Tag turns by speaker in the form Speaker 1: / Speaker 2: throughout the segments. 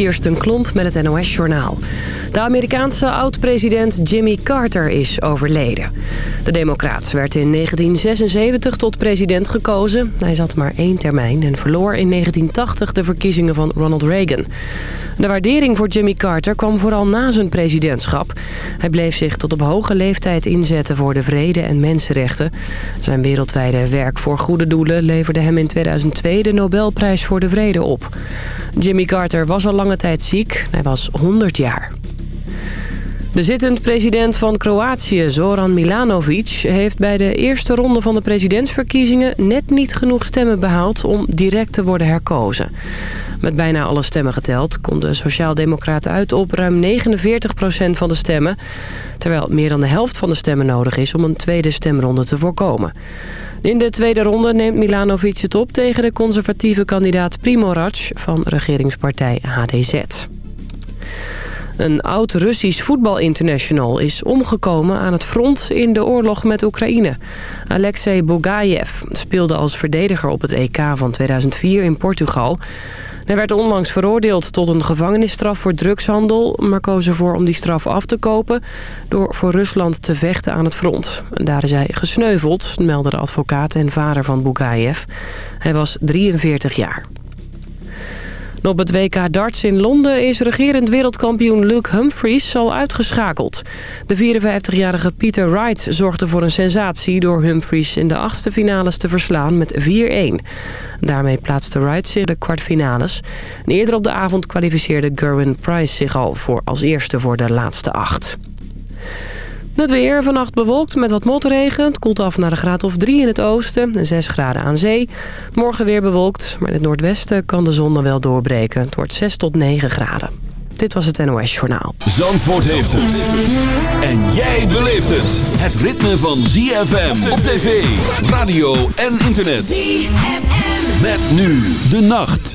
Speaker 1: Kirsten Klomp met het NOS-journaal. De Amerikaanse oud-president Jimmy Carter is overleden. De democraat werd in 1976 tot president gekozen. Hij zat maar één termijn en verloor in 1980 de verkiezingen van Ronald Reagan. De waardering voor Jimmy Carter kwam vooral na zijn presidentschap. Hij bleef zich tot op hoge leeftijd inzetten voor de vrede en mensenrechten. Zijn wereldwijde werk voor goede doelen leverde hem in 2002 de Nobelprijs voor de Vrede op. Jimmy Carter was al lange tijd ziek. Hij was 100 jaar. De zittend president van Kroatië, Zoran Milanovic... heeft bij de eerste ronde van de presidentsverkiezingen... net niet genoeg stemmen behaald om direct te worden herkozen. Met bijna alle stemmen geteld komt de Sociaaldemocraat uit op ruim 49% van de stemmen... terwijl meer dan de helft van de stemmen nodig is om een tweede stemronde te voorkomen. In de tweede ronde neemt Milanovic het op tegen de conservatieve kandidaat Primorac van regeringspartij HDZ. Een oud-Russisch voetbalinternational is omgekomen aan het front in de oorlog met Oekraïne. Alexei Bogayev speelde als verdediger op het EK van 2004 in Portugal. Hij werd onlangs veroordeeld tot een gevangenisstraf voor drugshandel... maar koos ervoor om die straf af te kopen... door voor Rusland te vechten aan het front. Daar is hij gesneuveld, meldde de advocaat en vader van Bugayev. Hij was 43 jaar. Op het WK darts in Londen is regerend wereldkampioen Luke Humphries al uitgeschakeld. De 54-jarige Peter Wright zorgde voor een sensatie door Humphries in de achtste finales te verslaan met 4-1. Daarmee plaatste Wright zich de kwartfinales. eerder op de avond kwalificeerde Gerwin Price zich al voor als eerste voor de laatste acht. Het weer vannacht bewolkt met wat motregen. Het koelt af naar een graad of 3 in het oosten en 6 graden aan zee. Morgen weer bewolkt, maar in het noordwesten kan de zon dan wel doorbreken. Het wordt 6 tot 9 graden. Dit was het NOS Journaal.
Speaker 2: Zandvoort heeft het. En jij beleeft het. Het ritme van ZFM op tv, radio en internet.
Speaker 3: ZFM.
Speaker 2: Met nu de nacht.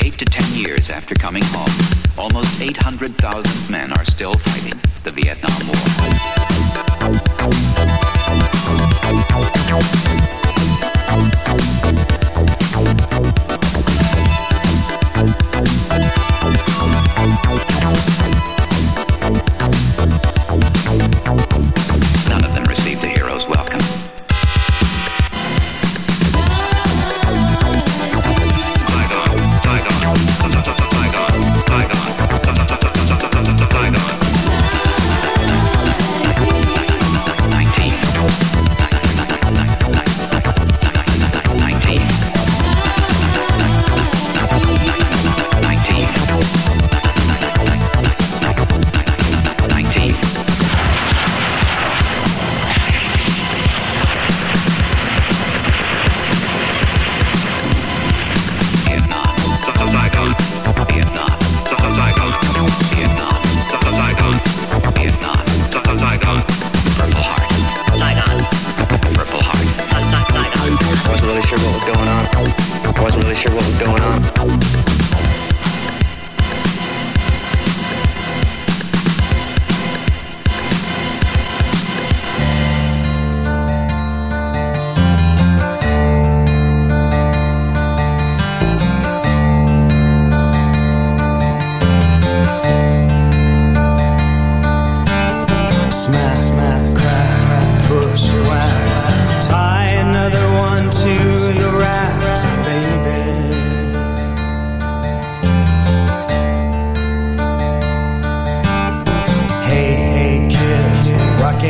Speaker 4: Eight to ten years after coming home, almost 800,000 men are still fighting the Vietnam War.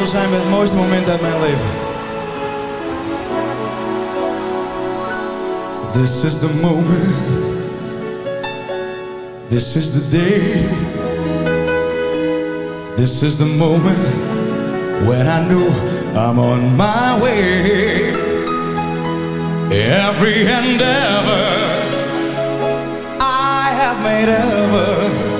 Speaker 5: wil zijn het mooiste moment uit mijn leven. This is the moment. This is the day. This is the moment when I knew I'm on my way. Every endeavor I have made ever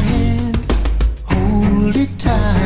Speaker 6: Hand, hold it tight.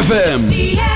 Speaker 2: ZFM.